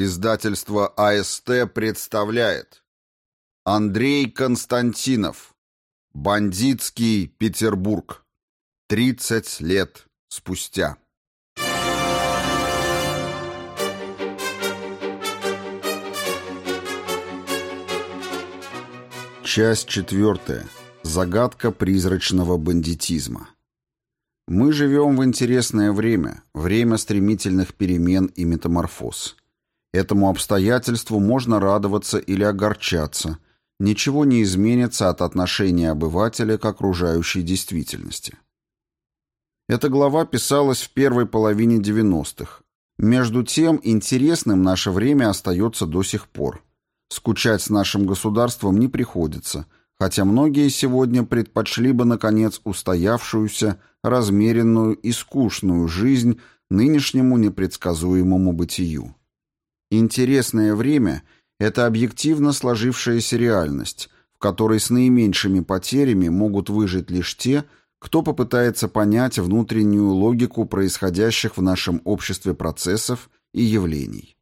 Издательство АСТ представляет Андрей Константинов Бандитский Петербург 30 лет спустя Часть четвертая. Загадка призрачного бандитизма. Мы живем в интересное время, время стремительных перемен и метаморфоз. Этому обстоятельству можно радоваться или огорчаться. Ничего не изменится от отношения обывателя к окружающей действительности. Эта глава писалась в первой половине 90-х. Между тем, интересным наше время остается до сих пор. Скучать с нашим государством не приходится, хотя многие сегодня предпочли бы, наконец, устоявшуюся, размеренную и скучную жизнь нынешнему непредсказуемому бытию. Интересное время – это объективно сложившаяся реальность, в которой с наименьшими потерями могут выжить лишь те, кто попытается понять внутреннюю логику происходящих в нашем обществе процессов и явлений.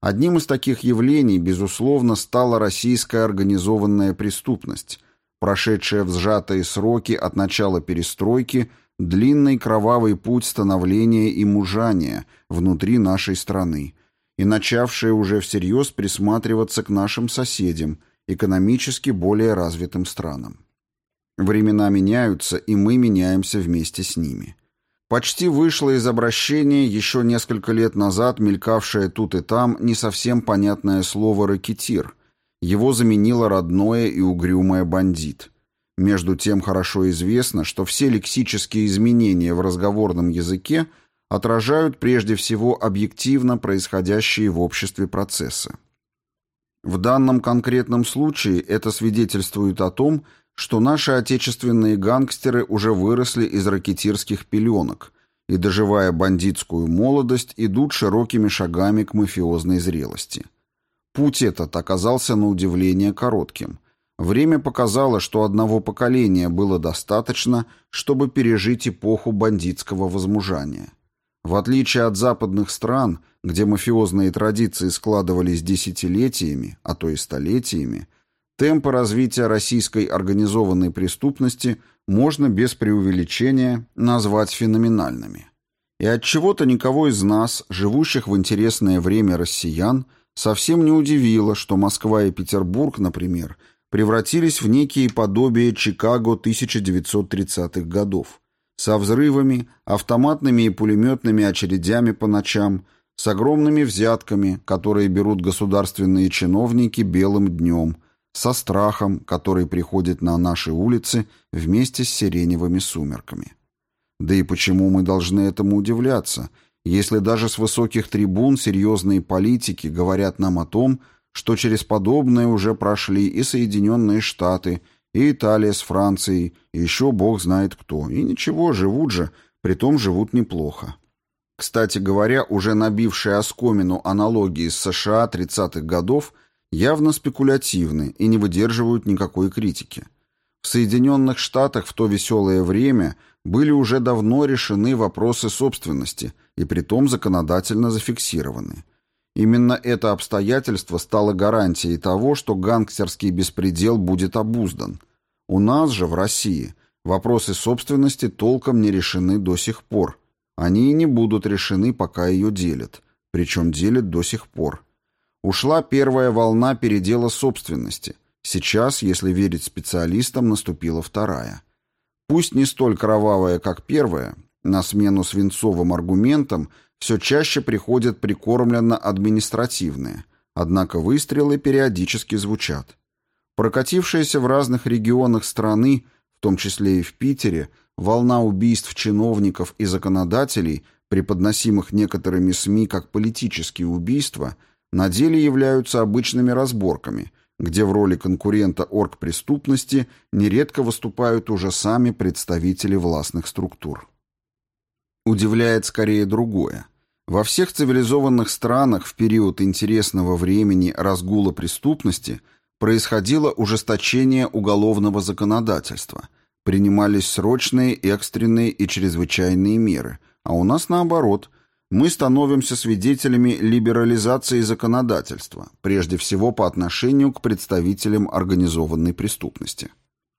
Одним из таких явлений, безусловно, стала российская организованная преступность, прошедшая в сжатые сроки от начала перестройки длинный кровавый путь становления и мужания внутри нашей страны – и начавшие уже всерьез присматриваться к нашим соседям, экономически более развитым странам. Времена меняются, и мы меняемся вместе с ними. Почти вышло из обращения еще несколько лет назад мелькавшее тут и там не совсем понятное слово «ракетир». Его заменило родное и угрюмое «бандит». Между тем хорошо известно, что все лексические изменения в разговорном языке – отражают прежде всего объективно происходящие в обществе процессы. В данном конкретном случае это свидетельствует о том, что наши отечественные гангстеры уже выросли из ракетирских пеленок и, доживая бандитскую молодость, идут широкими шагами к мафиозной зрелости. Путь этот оказался на удивление коротким. Время показало, что одного поколения было достаточно, чтобы пережить эпоху бандитского возмужания. В отличие от западных стран, где мафиозные традиции складывались десятилетиями, а то и столетиями, темпы развития российской организованной преступности можно без преувеличения назвать феноменальными. И от чего-то никого из нас, живущих в интересное время россиян, совсем не удивило, что Москва и Петербург, например, превратились в некие подобия Чикаго 1930-х годов – со взрывами, автоматными и пулеметными очередями по ночам, с огромными взятками, которые берут государственные чиновники белым днем, со страхом, который приходит на наши улицы вместе с сиреневыми сумерками. Да и почему мы должны этому удивляться, если даже с высоких трибун серьезные политики говорят нам о том, что через подобное уже прошли и Соединенные Штаты, и Италия с Францией, и еще бог знает кто. И ничего, живут же, притом живут неплохо. Кстати говоря, уже набившие оскомину аналогии с США 30-х годов явно спекулятивны и не выдерживают никакой критики. В Соединенных Штатах в то веселое время были уже давно решены вопросы собственности и притом законодательно зафиксированы. Именно это обстоятельство стало гарантией того, что гангстерский беспредел будет обуздан. У нас же, в России, вопросы собственности толком не решены до сих пор. Они и не будут решены, пока ее делят. Причем делят до сих пор. Ушла первая волна передела собственности. Сейчас, если верить специалистам, наступила вторая. Пусть не столь кровавая, как первая, на смену свинцовым аргументам – все чаще приходят прикормленно административные, однако выстрелы периодически звучат. Прокатившаяся в разных регионах страны, в том числе и в Питере, волна убийств чиновников и законодателей, преподносимых некоторыми СМИ как политические убийства, на деле являются обычными разборками, где в роли конкурента оргпреступности нередко выступают уже сами представители властных структур. Удивляет скорее другое. Во всех цивилизованных странах в период интересного времени разгула преступности происходило ужесточение уголовного законодательства, принимались срочные, экстренные и чрезвычайные меры, а у нас наоборот. мы становимся свидетелями либерализации законодательства, прежде всего по отношению к представителям организованной преступности.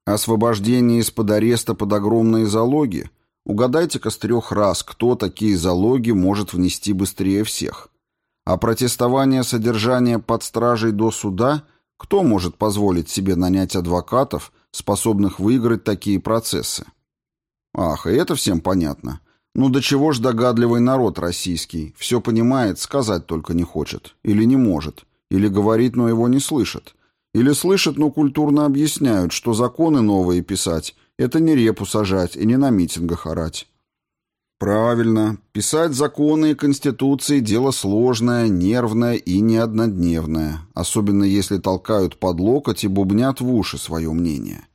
Освобождение из-под ареста под огромные залоги – Угадайте-ка с трех раз, кто такие залоги может внести быстрее всех. А протестование содержания под стражей до суда – кто может позволить себе нанять адвокатов, способных выиграть такие процессы? Ах, и это всем понятно. Ну до чего ж догадливый народ российский, все понимает, сказать только не хочет. Или не может. Или говорит, но его не слышит. Или слышит, но культурно объясняют, что законы новые писать – это не репу сажать и не на митингах орать. Правильно. Писать законы и конституции – дело сложное, нервное и не однодневное, особенно если толкают под локоть и бубнят в уши свое мнение.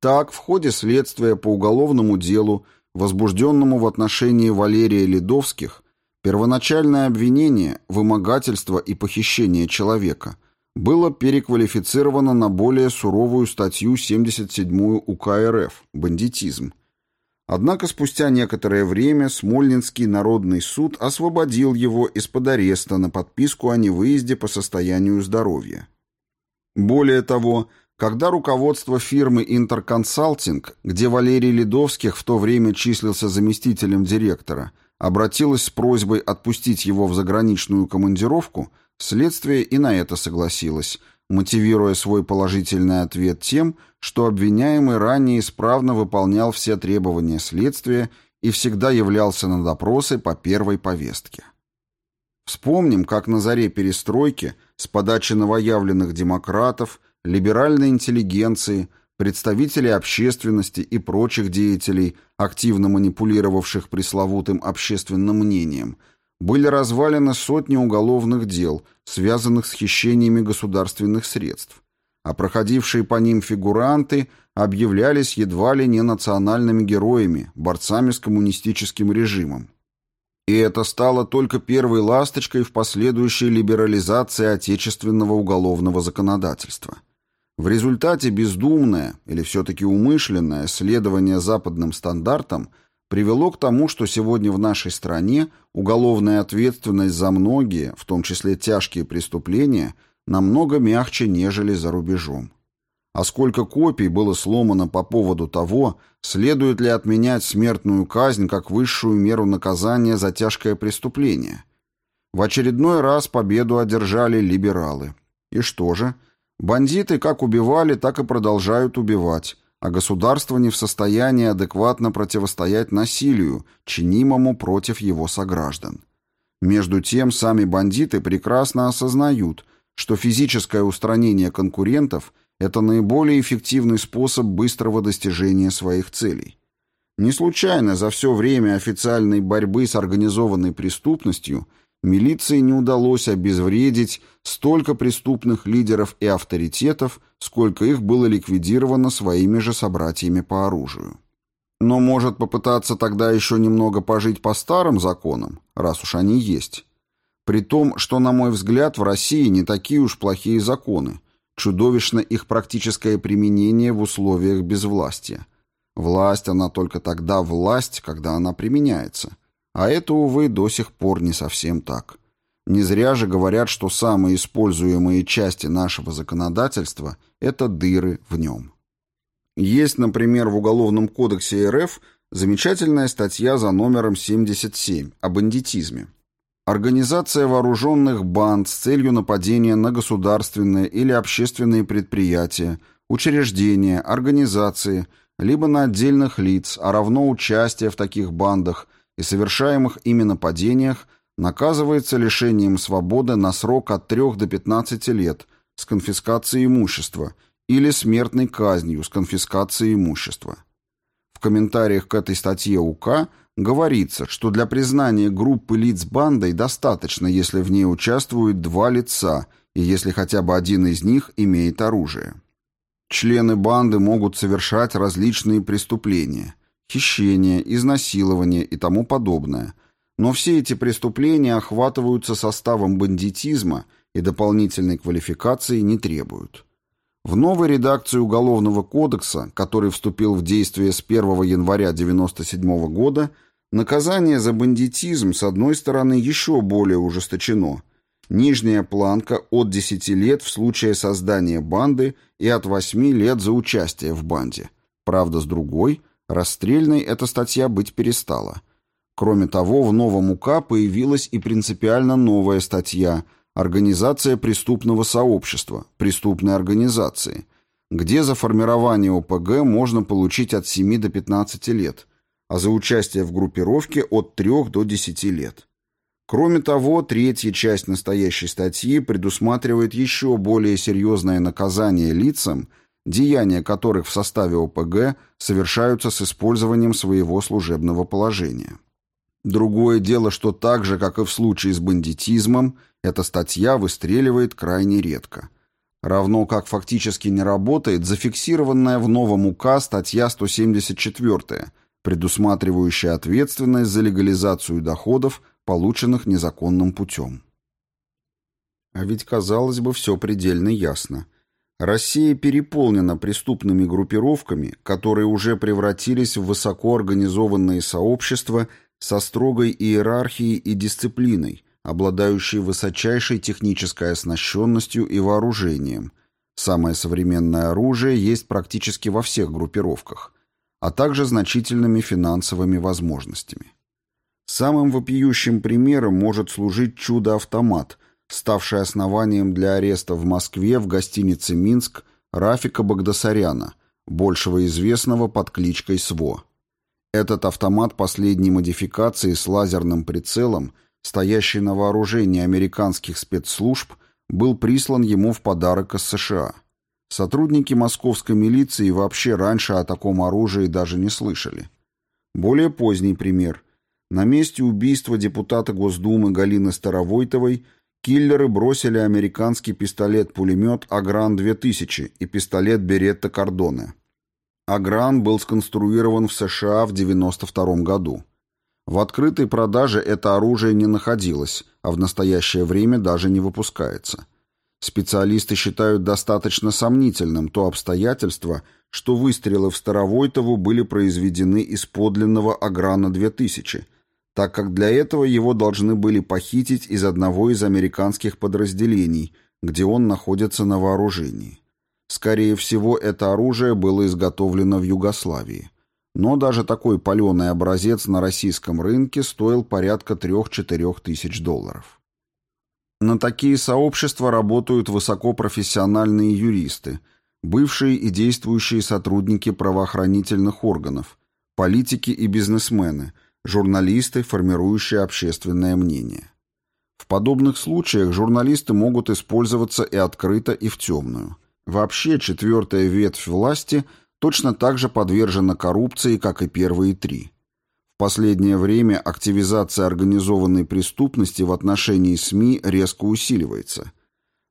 Так, в ходе следствия по уголовному делу, возбужденному в отношении Валерия Ледовских, первоначальное обвинение, вымогательство и похищение человека было переквалифицировано на более суровую статью 77 УК РФ «Бандитизм». Однако спустя некоторое время Смольнинский народный суд освободил его из-под ареста на подписку о невыезде по состоянию здоровья. Более того, когда руководство фирмы «Интерконсалтинг», где Валерий Ледовских в то время числился заместителем директора, обратилось с просьбой отпустить его в заграничную командировку – Следствие и на это согласилось, мотивируя свой положительный ответ тем, что обвиняемый ранее исправно выполнял все требования следствия и всегда являлся на допросы по первой повестке. Вспомним, как на заре перестройки с подачи новоявленных демократов, либеральной интеллигенции, представителей общественности и прочих деятелей, активно манипулировавших пресловутым общественным мнением – были развалены сотни уголовных дел, связанных с хищениями государственных средств, а проходившие по ним фигуранты объявлялись едва ли не национальными героями, борцами с коммунистическим режимом. И это стало только первой ласточкой в последующей либерализации отечественного уголовного законодательства. В результате бездумное или все-таки умышленное следование западным стандартам – привело к тому, что сегодня в нашей стране уголовная ответственность за многие, в том числе тяжкие преступления, намного мягче, нежели за рубежом. А сколько копий было сломано по поводу того, следует ли отменять смертную казнь как высшую меру наказания за тяжкое преступление. В очередной раз победу одержали либералы. И что же? Бандиты как убивали, так и продолжают убивать, а государство не в состоянии адекватно противостоять насилию, чинимому против его сограждан. Между тем, сами бандиты прекрасно осознают, что физическое устранение конкурентов – это наиболее эффективный способ быстрого достижения своих целей. Не случайно за все время официальной борьбы с организованной преступностью – милиции не удалось обезвредить столько преступных лидеров и авторитетов, сколько их было ликвидировано своими же собратьями по оружию. Но может попытаться тогда еще немного пожить по старым законам, раз уж они есть. При том, что, на мой взгляд, в России не такие уж плохие законы, чудовищно их практическое применение в условиях безвластия. Власть, она только тогда власть, когда она применяется – а это, увы, до сих пор не совсем так. Не зря же говорят, что самые используемые части нашего законодательства – это дыры в нем. Есть, например, в Уголовном кодексе РФ замечательная статья за номером 77 о бандитизме. Организация вооруженных банд с целью нападения на государственные или общественные предприятия, учреждения, организации, либо на отдельных лиц, а равно участие в таких бандах – и совершаемых ими нападениях наказывается лишением свободы на срок от 3 до 15 лет с конфискацией имущества или смертной казнью с конфискацией имущества. В комментариях к этой статье УК говорится, что для признания группы лиц бандой достаточно, если в ней участвуют два лица и если хотя бы один из них имеет оружие. Члены банды могут совершать различные преступления – хищение, изнасилование и тому подобное. Но все эти преступления охватываются составом бандитизма и дополнительной квалификации не требуют. В новой редакции Уголовного кодекса, который вступил в действие с 1 января 1997 года, Наказание за бандитизм, с одной стороны, еще более ужесточено. Нижняя планка от 10 лет в случае создания банды и от 8 лет за участие в банде. Правда, с другой, расстрельной эта статья быть перестала. Кроме того, в новом УК появилась и принципиально новая статья «Организация преступного сообщества», преступной организации, где за формирование ОПГ можно получить от 7 до 15 лет – а за участие в группировке от 3 до 10 лет. Кроме того, третья часть настоящей статьи предусматривает еще более серьезное наказание лицам, деяния которых в составе ОПГ совершаются с использованием своего служебного положения. Другое дело, что так же, как и в случае с бандитизмом, эта статья выстреливает крайне редко. Равно как фактически не работает зафиксированная в новом УК статья 174 предусматривающая ответственность за легализацию доходов, полученных незаконным путем. А ведь, казалось бы, все предельно ясно. Россия переполнена преступными группировками, которые уже превратились в высокоорганизованные сообщества со строгой иерархией и дисциплиной, обладающие высочайшей технической оснащенностью и вооружением. Самое современное оружие есть практически во всех группировках – а также значительными финансовыми возможностями. Самым вопиющим примером может служить чудо-автомат, ставший основанием для ареста в Москве в гостинице «Минск» Рафика Багдасаряна, большего известного под кличкой СВО. Этот автомат последней модификации с лазерным прицелом, стоящий на вооружении американских спецслужб, был прислан ему в подарок из США. Сотрудники московской милиции вообще раньше о таком оружии даже не слышали. Более поздний пример. На месте убийства депутата Госдумы Галины Старовойтовой киллеры бросили американский пистолет-пулемет «Агран-2000» и пистолет «Беретта Кордоне». «Агран» был сконструирован в США в 1992 году. В открытой продаже это оружие не находилось, а в настоящее время даже не выпускается. Специалисты считают достаточно сомнительным то обстоятельство, что выстрелы в Старовойтову были произведены из подлинного Аграна-2000, так как для этого его должны были похитить из одного из американских подразделений, где он находится на вооружении. Скорее всего, это оружие было изготовлено в Югославии. Но даже такой паленый образец на российском рынке стоил порядка 3-4 тысяч долларов. На такие сообщества работают высокопрофессиональные юристы, бывшие и действующие сотрудники правоохранительных органов, политики и бизнесмены, журналисты, формирующие общественное мнение. В подобных случаях журналисты могут использоваться и открыто, и в темную. Вообще, четвертая ветвь власти точно так же подвержена коррупции, как и первые три последнее время активизация организованной преступности в отношении СМИ резко усиливается.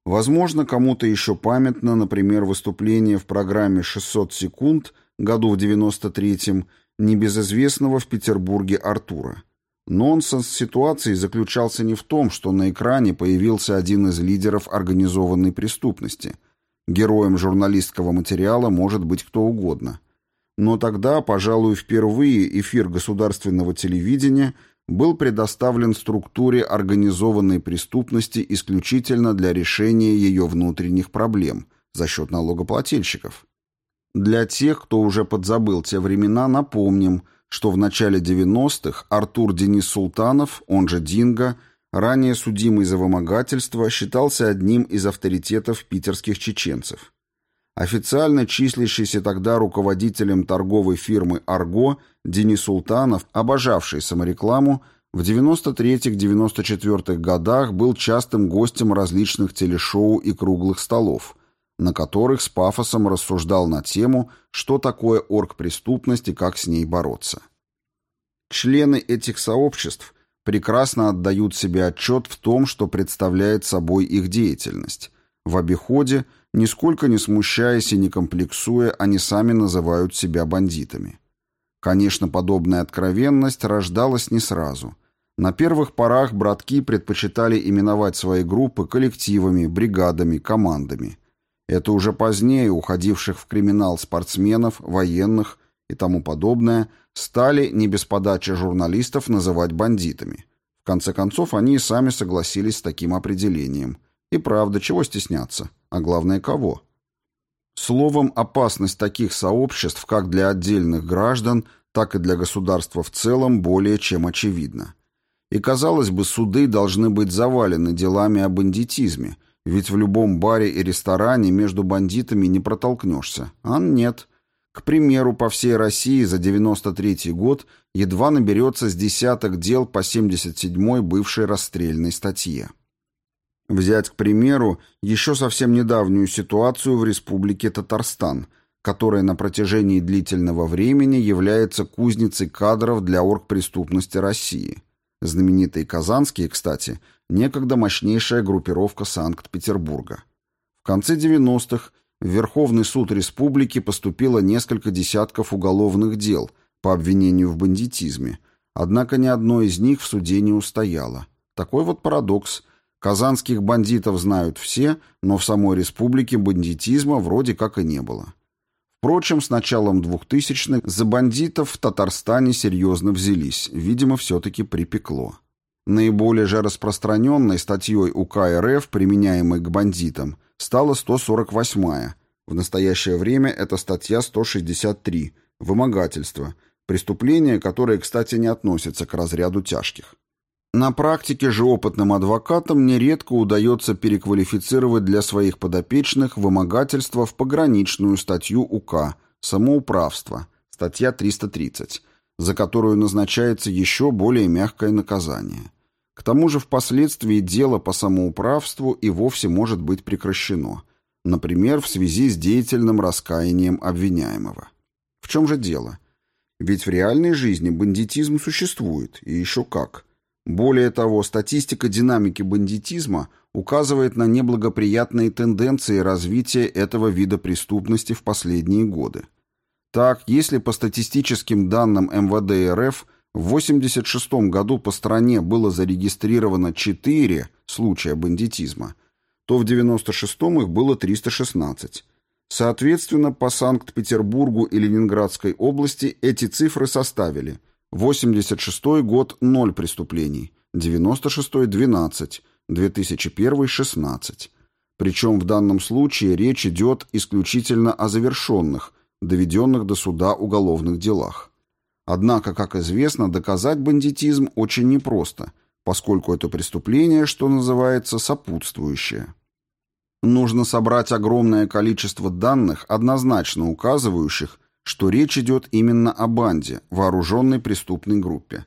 Возможно, кому-то еще памятно, например, выступление в программе «600 секунд» году в 93-м небезызвестного в Петербурге Артура. Нонсенс ситуации заключался не в том, что на экране появился один из лидеров организованной преступности. Героем журналистского материала может быть кто угодно – но тогда, пожалуй, впервые эфир государственного телевидения был предоставлен структуре организованной преступности исключительно для решения ее внутренних проблем за счет налогоплательщиков. Для тех, кто уже подзабыл те времена, напомним, что в начале 90-х Артур Денис Султанов, он же Динго, ранее судимый за вымогательство, считался одним из авторитетов питерских чеченцев. Официально числящийся тогда руководителем торговой фирмы «Арго» Денис Султанов, обожавший саморекламу, в 93-94 годах был частым гостем различных телешоу и круглых столов, на которых с пафосом рассуждал на тему, что такое оргпреступность и как с ней бороться. Члены этих сообществ прекрасно отдают себе отчет в том, что представляет собой их деятельность. В обиходе – Нисколько не смущаясь и не комплексуя, они сами называют себя бандитами. Конечно, подобная откровенность рождалась не сразу. На первых порах братки предпочитали именовать свои группы коллективами, бригадами, командами. Это уже позднее уходивших в криминал спортсменов, военных и тому подобное, стали, не без подачи журналистов, называть бандитами. В конце концов, они и сами согласились с таким определением. И правда, чего стесняться? А главное, кого? Словом, опасность таких сообществ как для отдельных граждан, так и для государства в целом более чем очевидна. И, казалось бы, суды должны быть завалены делами о бандитизме, ведь в любом баре и ресторане между бандитами не протолкнешься. А нет. К примеру, по всей России за 93 год едва наберется с десяток дел по 77-й бывшей расстрельной статье. Взять, к примеру, еще совсем недавнюю ситуацию в Республике Татарстан, которая на протяжении длительного времени является кузницей кадров для оргпреступности России. Знаменитые казанские, кстати, некогда мощнейшая группировка Санкт-Петербурга. В конце 90-х в Верховный суд республики поступило несколько десятков уголовных дел по обвинению в бандитизме, однако ни одно из них в суде не устояло. Такой вот парадокс. Казанских бандитов знают все, но в самой республике бандитизма вроде как и не было. Впрочем, с началом 2000-х за бандитов в Татарстане серьезно взялись, видимо, все-таки припекло. Наиболее же распространенной статьей УК РФ, применяемой к бандитам, стала 148-я. В настоящее время это статья 163 «Вымогательство», преступление, которое, кстати, не относится к разряду тяжких. На практике же опытным адвокатам нередко удается переквалифицировать для своих подопечных вымогательство в пограничную статью УК «Самоуправство», статья 330, за которую назначается еще более мягкое наказание. К тому же впоследствии дело по самоуправству и вовсе может быть прекращено, например, в связи с деятельным раскаянием обвиняемого. В чем же дело? Ведь в реальной жизни бандитизм существует, и еще как. Более того, статистика динамики бандитизма указывает на неблагоприятные тенденции развития этого вида преступности в последние годы. Так, если по статистическим данным МВД РФ – в 1986 году по стране было зарегистрировано 4 случая бандитизма, то в 1996 их было 316. Соответственно, по Санкт-Петербургу и Ленинградской области эти цифры составили 86 год – 0 преступлений, 96 – 12, 2001 – 16. Причем в данном случае речь идет исключительно о завершенных, доведенных до суда уголовных делах. Однако, как известно, доказать бандитизм очень непросто, поскольку это преступление, что называется, сопутствующее. Нужно собрать огромное количество данных, однозначно указывающих, что речь идет именно о банде, вооруженной преступной группе.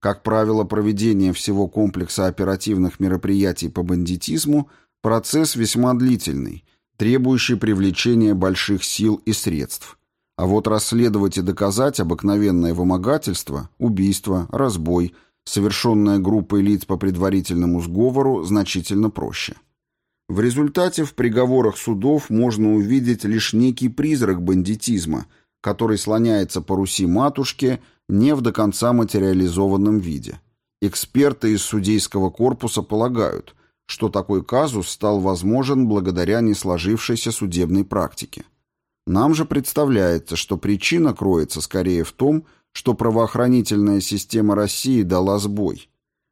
Как правило, проведение всего комплекса оперативных мероприятий по бандитизму – процесс весьма длительный, требующий привлечения больших сил и средств. А вот расследовать и доказать обыкновенное вымогательство, убийство, разбой, совершенное группой лиц по предварительному сговору, значительно проще. В результате в приговорах судов можно увидеть лишь некий призрак бандитизма, который слоняется по Руси-матушке не в до конца материализованном виде. Эксперты из судейского корпуса полагают, что такой казус стал возможен благодаря несложившейся судебной практике. Нам же представляется, что причина кроется скорее в том, что правоохранительная система России дала сбой.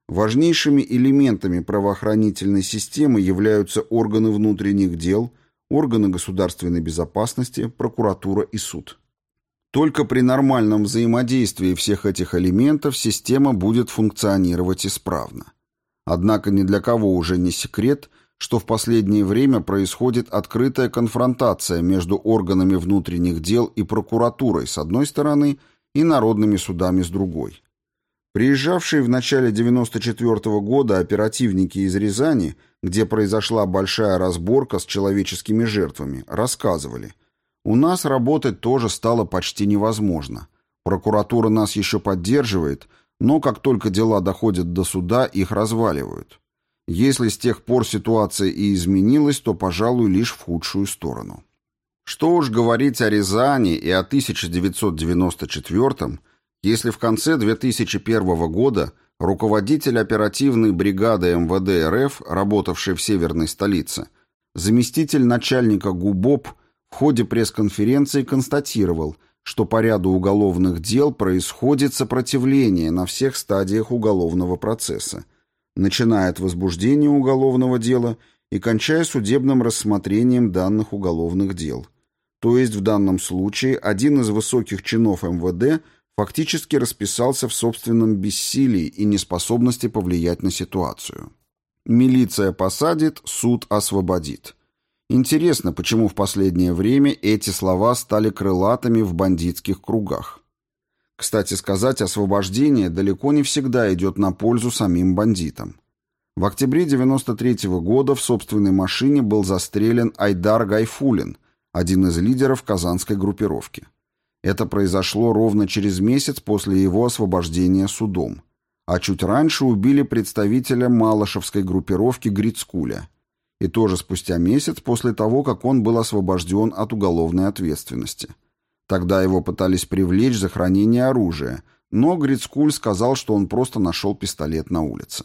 Важнейшими элементами правоохранительной системы являются органы внутренних дел, органы государственной безопасности, прокуратура и суд. Только при нормальном взаимодействии всех этих элементов система будет функционировать исправно. Однако ни для кого уже не секрет – что в последнее время происходит открытая конфронтация между органами внутренних дел и прокуратурой с одной стороны и народными судами с другой. Приезжавшие в начале 94 -го года оперативники из Рязани, где произошла большая разборка с человеческими жертвами, рассказывали, «У нас работать тоже стало почти невозможно. Прокуратура нас еще поддерживает, но как только дела доходят до суда, их разваливают. Если с тех пор ситуация и изменилась, то, пожалуй, лишь в худшую сторону. Что уж говорить о Рязани и о 1994 если в конце 2001 года руководитель оперативной бригады МВД РФ, работавший в северной столице, заместитель начальника ГУБОП в ходе пресс-конференции констатировал, что по ряду уголовных дел происходит сопротивление на всех стадиях уголовного процесса, начиная от возбуждения уголовного дела и кончая судебным рассмотрением данных уголовных дел. То есть в данном случае один из высоких чинов МВД фактически расписался в собственном бессилии и неспособности повлиять на ситуацию. Милиция посадит, суд освободит. Интересно, почему в последнее время эти слова стали крылатыми в бандитских кругах. Кстати сказать, освобождение далеко не всегда идет на пользу самим бандитам. В октябре 93 -го года в собственной машине был застрелен Айдар Гайфулин, один из лидеров казанской группировки. Это произошло ровно через месяц после его освобождения судом. А чуть раньше убили представителя малышевской группировки Грицкуля. И тоже спустя месяц после того, как он был освобожден от уголовной ответственности. Тогда его пытались привлечь за хранение оружия, но Грицкуль сказал, что он просто нашел пистолет на улице.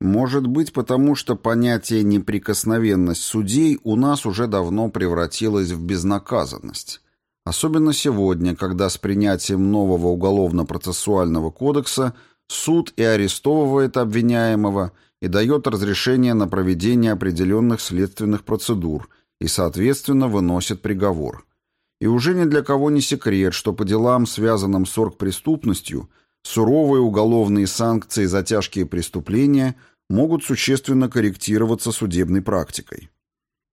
Может быть, потому что понятие «неприкосновенность судей» у нас уже давно превратилось в безнаказанность. Особенно сегодня, когда с принятием нового уголовно-процессуального кодекса суд и арестовывает обвиняемого и дает разрешение на проведение определенных следственных процедур и, соответственно, выносит приговор. И уже ни для кого не секрет, что по делам, связанным с оргпреступностью, суровые уголовные санкции за тяжкие преступления могут существенно корректироваться судебной практикой.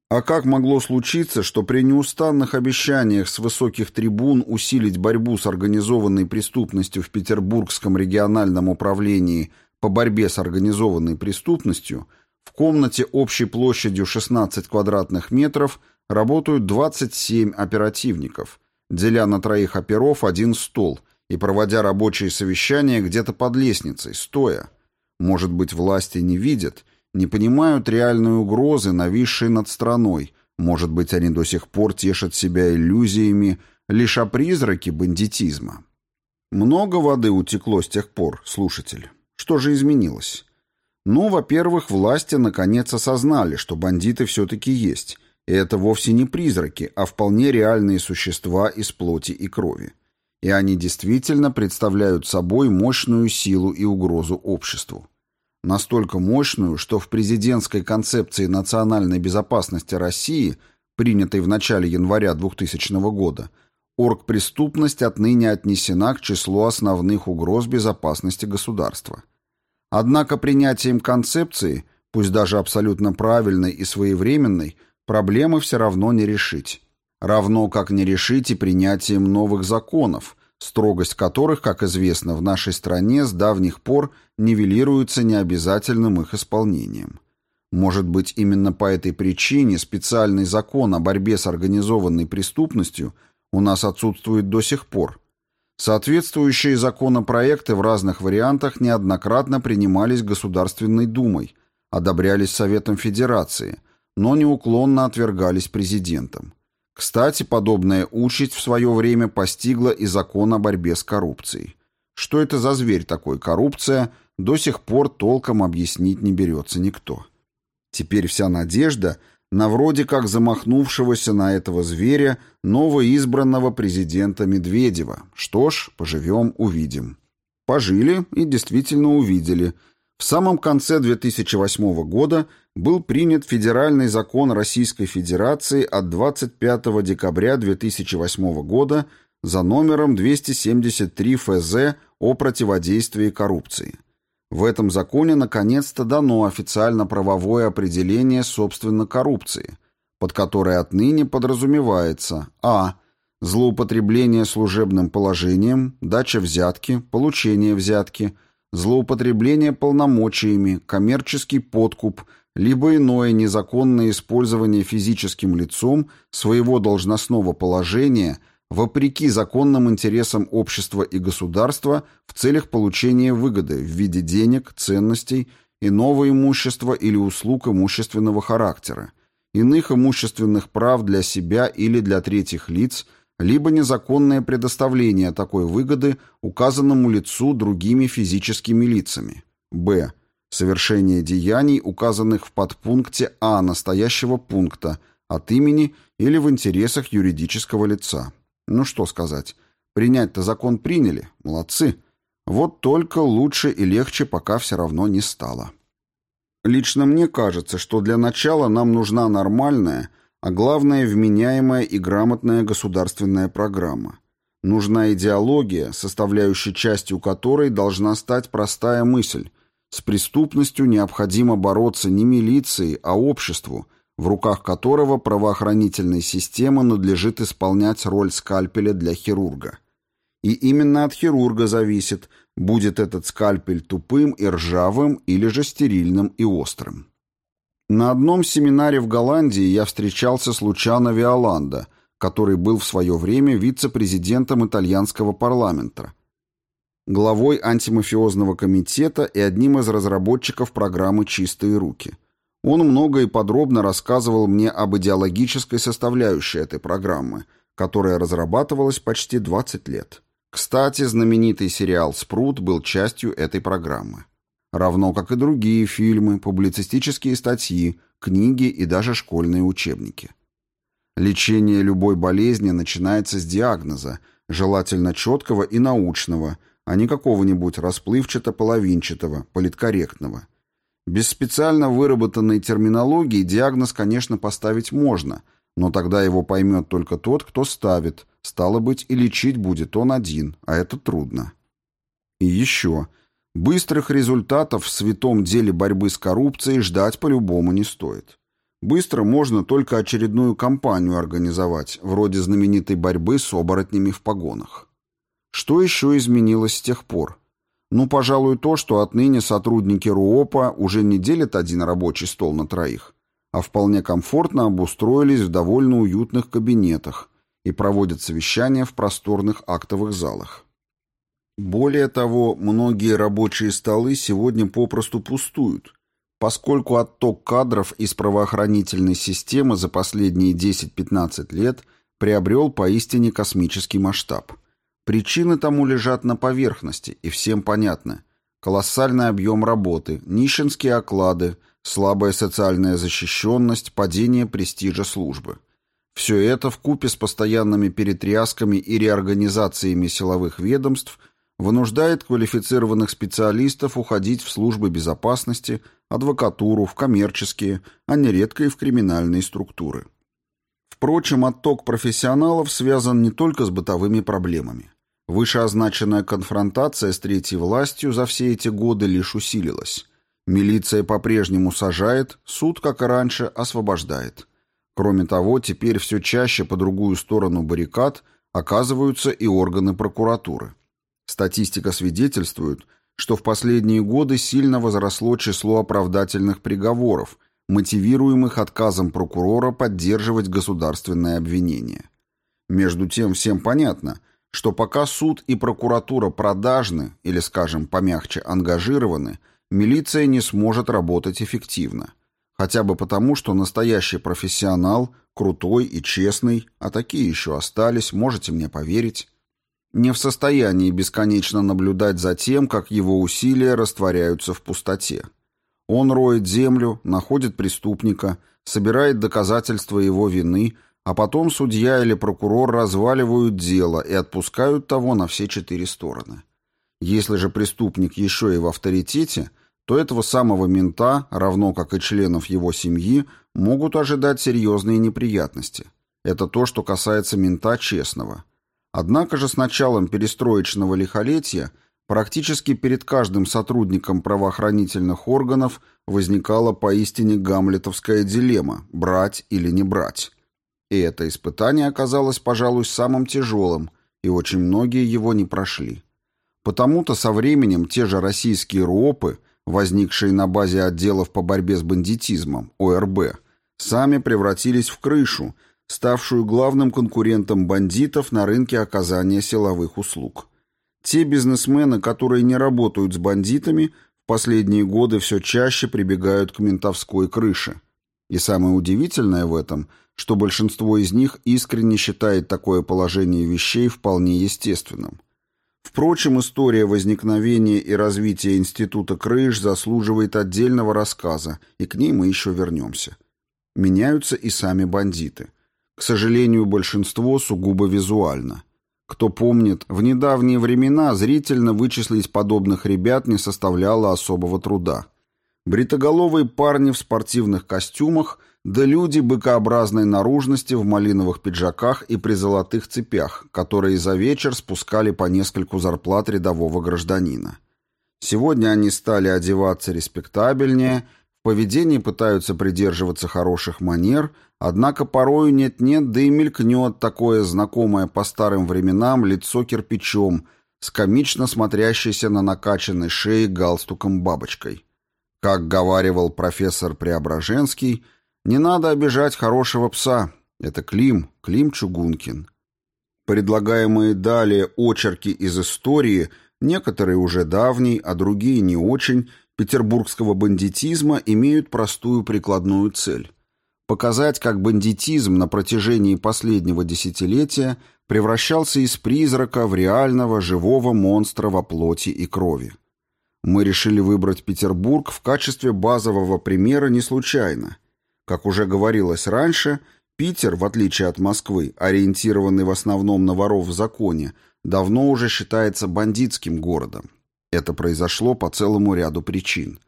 А как могло случиться, что при неустанных обещаниях с высоких трибун усилить борьбу с организованной преступностью в Петербургском региональном управлении по борьбе с организованной преступностью в комнате общей площадью 16 квадратных метров работают 27 оперативников, деля на троих оперов один стол и проводя рабочие совещания где-то под лестницей, стоя? Может быть, власти не видят – не понимают реальной угрозы, нависшей над страной. Может быть, они до сих пор тешат себя иллюзиями лишь о призраке бандитизма. Много воды утекло с тех пор, слушатель. Что же изменилось? Ну, во-первых, власти наконец осознали, что бандиты все-таки есть, и это вовсе не призраки, а вполне реальные существа из плоти и крови. И они действительно представляют собой мощную силу и угрозу обществу настолько мощную, что в президентской концепции национальной безопасности России, принятой в начале января 2000 года, оргпреступность отныне отнесена к числу основных угроз безопасности государства. Однако принятием концепции, пусть даже абсолютно правильной и своевременной, проблемы все равно не решить. Равно как не решить и принятием новых законов – строгость которых, как известно, в нашей стране с давних пор нивелируется необязательным их исполнением. Может быть, именно по этой причине специальный закон о борьбе с организованной преступностью у нас отсутствует до сих пор. Соответствующие законопроекты в разных вариантах неоднократно принимались Государственной Думой, одобрялись Советом Федерации, но неуклонно отвергались президентом. Кстати, подобная участь в свое время постигла и закон о борьбе с коррупцией. Что это за зверь такой коррупция, до сих пор толком объяснить не берется никто. Теперь вся надежда на вроде как замахнувшегося на этого зверя новоизбранного президента Медведева. Что ж, поживем, увидим. Пожили и действительно увидели – в самом конце 2008 года был принят Федеральный закон Российской Федерации от 25 декабря 2008 года за номером 273 ФЗ о противодействии коррупции. В этом законе наконец-то дано официально правовое определение собственно коррупции, под которой отныне подразумевается а. злоупотребление служебным положением, дача взятки, получение взятки – злоупотребление полномочиями, коммерческий подкуп, либо иное незаконное использование физическим лицом своего должностного положения вопреки законным интересам общества и государства в целях получения выгоды в виде денег, ценностей, иного имущества или услуг имущественного характера, иных имущественных прав для себя или для третьих лиц – либо незаконное предоставление такой выгоды указанному лицу другими физическими лицами. Б. Совершение деяний, указанных в подпункте А настоящего пункта, от имени или в интересах юридического лица. Ну что сказать. Принять-то закон приняли, молодцы. Вот только лучше и легче пока все равно не стало. Лично мне кажется, что для начала нам нужна нормальная, а главное вменяемая и грамотная государственная программа. Нужна идеология, составляющей частью которой должна стать простая мысль. С преступностью необходимо бороться не милиции, а обществу, в руках которого правоохранительной системы надлежит исполнять роль скальпеля для хирурга. И именно от хирурга зависит, будет этот скальпель тупым и ржавым или же стерильным и острым. На одном семинаре в Голландии я встречался с Лучано Виоландо, который был в свое время вице-президентом итальянского парламента, главой антимафиозного комитета и одним из разработчиков программы «Чистые руки». Он много и подробно рассказывал мне об идеологической составляющей этой программы, которая разрабатывалась почти 20 лет. Кстати, знаменитый сериал «Спрут» был частью этой программы. Равно как и другие фильмы, публицистические статьи, книги и даже школьные учебники. Лечение любой болезни начинается с диагноза, желательно четкого и научного, а не какого-нибудь расплывчато-половинчатого, политкорректного. Без специально выработанной терминологии диагноз, конечно, поставить можно, но тогда его поймет только тот, кто ставит – Стало быть, и лечить будет он один, а это трудно. И еще. Быстрых результатов в святом деле борьбы с коррупцией ждать по-любому не стоит. Быстро можно только очередную кампанию организовать, вроде знаменитой борьбы с оборотнями в погонах. Что еще изменилось с тех пор? Ну, пожалуй, то, что отныне сотрудники РУОПа уже не делят один рабочий стол на троих, а вполне комфортно обустроились в довольно уютных кабинетах, и проводят совещания в просторных актовых залах. Более того, многие рабочие столы сегодня попросту пустуют, поскольку отток кадров из правоохранительной системы за последние 10-15 лет приобрел поистине космический масштаб. Причины тому лежат на поверхности, и всем понятны. Колоссальный объем работы, нищенские оклады, слабая социальная защищенность, падение престижа службы – все это вкупе с постоянными перетрясками и реорганизациями силовых ведомств вынуждает квалифицированных специалистов уходить в службы безопасности, адвокатуру, в коммерческие, а нередко и в криминальные структуры. Впрочем, отток профессионалов связан не только с бытовыми проблемами. Вышеозначенная конфронтация с третьей властью за все эти годы лишь усилилась. Милиция по-прежнему сажает, суд, как и раньше, освобождает – Кроме того, теперь все чаще по другую сторону баррикад оказываются и органы прокуратуры. Статистика свидетельствует, что в последние годы сильно возросло число оправдательных приговоров, мотивируемых отказом прокурора поддерживать государственное обвинение. Между тем всем понятно, что пока суд и прокуратура продажны или, скажем, помягче ангажированы, милиция не сможет работать эффективно – Хотя бы потому, что настоящий профессионал, крутой и честный, а такие еще остались, можете мне поверить, не в состоянии бесконечно наблюдать за тем, как его усилия растворяются в пустоте. Он роет землю, находит преступника, собирает доказательства его вины, а потом судья или прокурор разваливают дело и отпускают того на все четыре стороны. Если же преступник еще и в авторитете – то этого самого мента, равно как и членов его семьи, могут ожидать серьезные неприятности. Это то, что касается мента честного. Однако же с началом перестроечного лихолетия практически перед каждым сотрудником правоохранительных органов возникала поистине гамлетовская дилемма – брать или не брать. И это испытание оказалось, пожалуй, самым тяжелым, и очень многие его не прошли. Потому-то со временем те же российские РУОПы – возникшие на базе отделов по борьбе с бандитизмом, ОРБ, сами превратились в крышу, ставшую главным конкурентом бандитов на рынке оказания силовых услуг. Те бизнесмены, которые не работают с бандитами, в последние годы все чаще прибегают к ментовской крыше. И самое удивительное в этом, что большинство из них искренне считает такое положение вещей вполне естественным. Впрочем, история возникновения и развития института крыш заслуживает отдельного рассказа, и к ней мы еще вернемся. Меняются и сами бандиты. К сожалению, большинство сугубо визуально. Кто помнит, в недавние времена зрительно вычислить подобных ребят не составляло особого труда. Бритоголовые парни в спортивных костюмах, да люди быкообразной наружности в малиновых пиджаках и при золотых цепях, которые за вечер спускали по нескольку зарплат рядового гражданина. Сегодня они стали одеваться респектабельнее, в поведении пытаются придерживаться хороших манер, однако порою нет-нет, да и мелькнет такое знакомое по старым временам лицо кирпичом с комично смотрящейся на накачанной шее галстуком-бабочкой. Как говаривал профессор Преображенский, не надо обижать хорошего пса. Это Клим, Клим Чугункин. Предлагаемые далее очерки из истории – Некоторые уже давние, а другие не очень, петербургского бандитизма имеют простую прикладную цель – показать, как бандитизм на протяжении последнего десятилетия превращался из призрака в реального живого монстра во плоти и крови. Мы решили выбрать Петербург в качестве базового примера не случайно. Как уже говорилось раньше, Питер, в отличие от Москвы, ориентированный в основном на воров в законе, давно уже считается бандитским городом. Это произошло по целому ряду причин.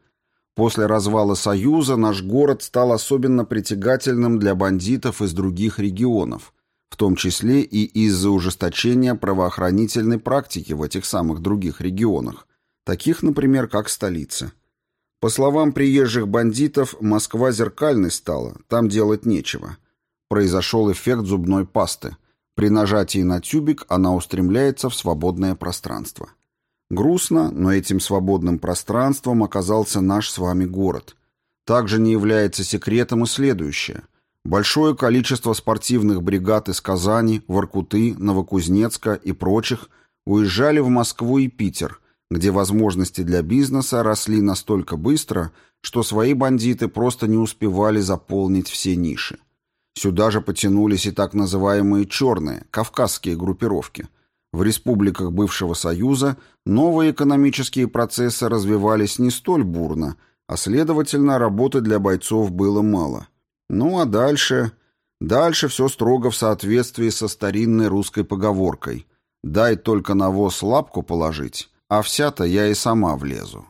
После развала Союза наш город стал особенно притягательным для бандитов из других регионов, в том числе и из-за ужесточения правоохранительной практики в этих самых других регионах, таких, например, как столица. По словам приезжих бандитов, Москва зеркальной стала, там делать нечего. Произошел эффект зубной пасты – при нажатии на тюбик она устремляется в свободное пространство. Грустно, но этим свободным пространством оказался наш с вами город. Также не является секретом и следующее. Большое количество спортивных бригад из Казани, Воркуты, Новокузнецка и прочих уезжали в Москву и Питер, где возможности для бизнеса росли настолько быстро, что свои бандиты просто не успевали заполнить все ниши. Сюда же потянулись и так называемые «черные», кавказские группировки. В республиках бывшего Союза новые экономические процессы развивались не столь бурно, а, следовательно, работы для бойцов было мало. Ну а дальше... Дальше все строго в соответствии со старинной русской поговоркой «дай только навоз лапку положить, а вся-то я и сама влезу».